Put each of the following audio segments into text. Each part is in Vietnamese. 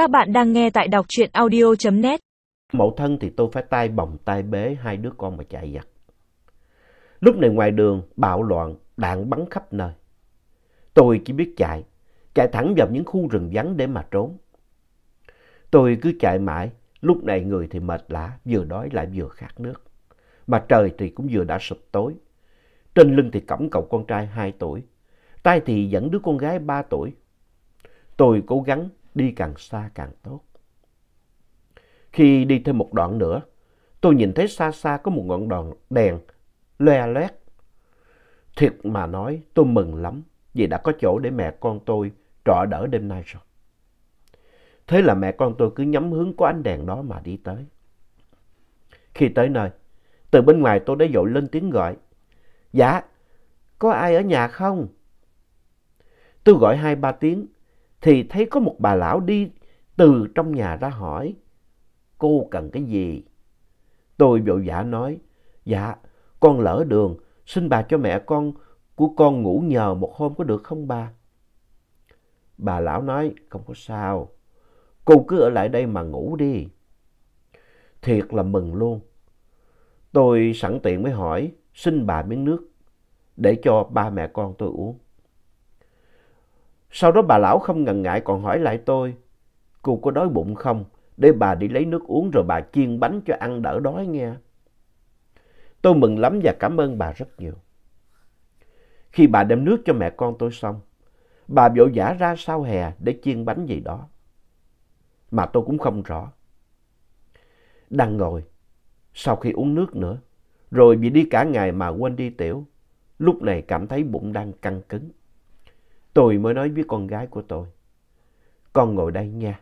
Các bạn đang nghe tại đọc truyện audio.net. Mậu thân thì tôi phải tay bồng tay bế hai đứa con mà chạy giặt. Lúc này ngoài đường bạo loạn, đạn bắn khắp nơi. Tôi chỉ biết chạy, chạy thẳng vào những khu rừng vắng để mà trốn. Tôi cứ chạy mãi, lúc này người thì mệt lã, vừa đói lại vừa khát nước. Mà trời thì cũng vừa đã sụp tối. Trên lưng thì cõng cậu con trai 2 tuổi, tay thì dẫn đứa con gái 3 tuổi. Tôi cố gắng đi càng xa càng tốt. Khi đi thêm một đoạn nữa, tôi nhìn thấy xa xa có một ngọn đòn đèn loe loét. Thiệt mà nói, tôi mừng lắm vì đã có chỗ để mẹ con tôi trọ đỡ đêm nay rồi. Thế là mẹ con tôi cứ nhắm hướng của ánh đèn đó mà đi tới. Khi tới nơi, từ bên ngoài tôi đã dội lên tiếng gọi. Dạ, có ai ở nhà không? Tôi gọi hai ba tiếng, thì thấy có một bà lão đi từ trong nhà ra hỏi. Cô cần cái gì? Tôi vội vã nói, dạ, con lỡ đường, xin bà cho mẹ con của con ngủ nhờ một hôm có được không bà? Bà lão nói, không có sao, cô cứ ở lại đây mà ngủ đi. Thiệt là mừng luôn. Tôi sẵn tiện mới hỏi, xin bà miếng nước để cho ba mẹ con tôi uống. Sau đó bà lão không ngần ngại còn hỏi lại tôi, cô có đói bụng không? Để bà đi lấy nước uống rồi bà chiên bánh cho ăn đỡ đói nghe. Tôi mừng lắm và cảm ơn bà rất nhiều. Khi bà đem nước cho mẹ con tôi xong, bà vội vã ra sau hè để chiên bánh gì đó. Mà tôi cũng không rõ. Đang ngồi, sau khi uống nước nữa, rồi vì đi cả ngày mà quên đi tiểu, lúc này cảm thấy bụng đang căng cứng. Tôi mới nói với con gái của tôi. Con ngồi đây nha,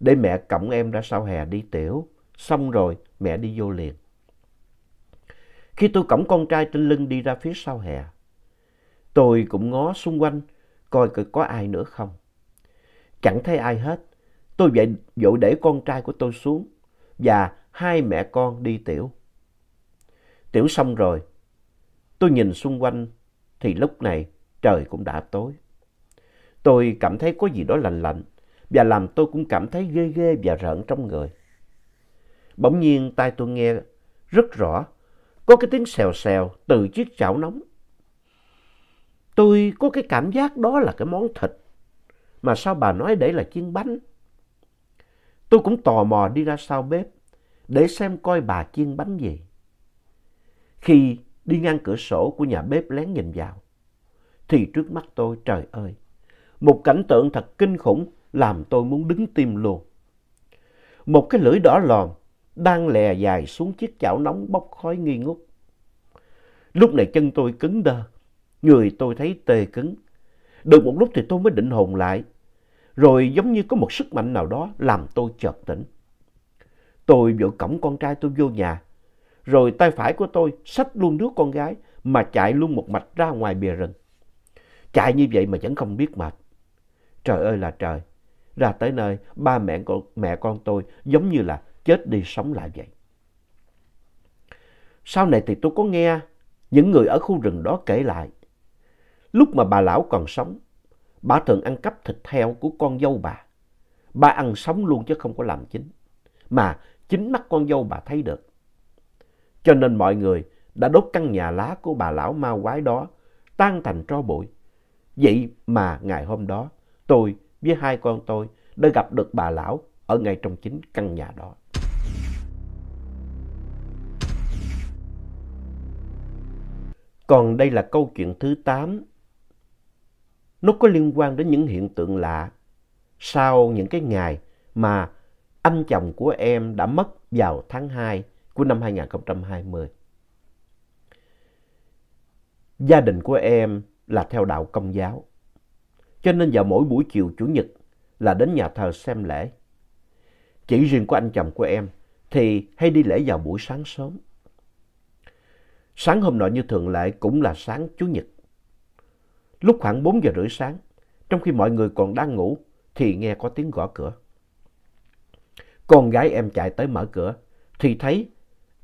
để mẹ cõng em ra sau hè đi tiểu. Xong rồi mẹ đi vô liền. Khi tôi cõng con trai trên lưng đi ra phía sau hè, tôi cũng ngó xung quanh coi có ai nữa không. Chẳng thấy ai hết. Tôi vậy vội để con trai của tôi xuống và hai mẹ con đi tiểu. Tiểu xong rồi, tôi nhìn xung quanh thì lúc này trời cũng đã tối. Tôi cảm thấy có gì đó lạnh lạnh, và làm tôi cũng cảm thấy ghê ghê và rợn trong người. Bỗng nhiên tai tôi nghe rất rõ, có cái tiếng xèo xèo từ chiếc chảo nóng. Tôi có cái cảm giác đó là cái món thịt, mà sao bà nói để là chiên bánh. Tôi cũng tò mò đi ra sau bếp để xem coi bà chiên bánh gì. Khi đi ngang cửa sổ của nhà bếp lén nhìn vào, thì trước mắt tôi trời ơi một cảnh tượng thật kinh khủng làm tôi muốn đứng tim luôn. Một cái lưỡi đỏ lòm đang lè dài xuống chiếc chảo nóng bốc khói nghi ngút. Lúc này chân tôi cứng đơ, người tôi thấy tê cứng. Được một lúc thì tôi mới định hồn lại, rồi giống như có một sức mạnh nào đó làm tôi chợt tỉnh. Tôi vội cổng con trai tôi vô nhà, rồi tay phải của tôi xách luôn đứa con gái mà chạy luôn một mạch ra ngoài bìa rừng. Chạy như vậy mà vẫn không biết mệt. Trời ơi là trời, ra tới nơi ba mẹ con, mẹ con tôi giống như là chết đi sống lại vậy. Sau này thì tôi có nghe những người ở khu rừng đó kể lại. Lúc mà bà lão còn sống, bà thường ăn cắp thịt heo của con dâu bà. Bà ăn sống luôn chứ không có làm chín. Mà chính mắt con dâu bà thấy được. Cho nên mọi người đã đốt căn nhà lá của bà lão ma quái đó tan thành tro bụi. Vậy mà ngày hôm đó tôi với hai con tôi đã gặp được bà lão ở ngay trong chính căn nhà đó. Còn đây là câu chuyện thứ 8. Nó có liên quan đến những hiện tượng lạ sau những cái ngày mà anh chồng của em đã mất vào tháng 2 của năm 2020. Gia đình của em là theo đạo công giáo. Cho nên vào mỗi buổi chiều Chủ nhật là đến nhà thờ xem lễ. Chỉ riêng của anh chồng của em thì hay đi lễ vào buổi sáng sớm. Sáng hôm nọ như thường lệ cũng là sáng Chủ nhật. Lúc khoảng 4 giờ rưỡi sáng, trong khi mọi người còn đang ngủ thì nghe có tiếng gõ cửa. Con gái em chạy tới mở cửa thì thấy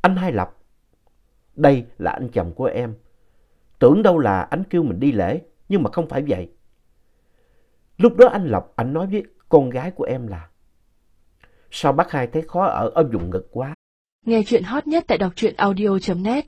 anh Hai Lập. Đây là anh chồng của em. Tưởng đâu là anh kêu mình đi lễ nhưng mà không phải vậy. Lúc đó anh Lộc, anh nói với con gái của em là Sao bác hai thấy khó ở ở dụng ngực quá? Nghe chuyện hot nhất tại đọc truyện audio.net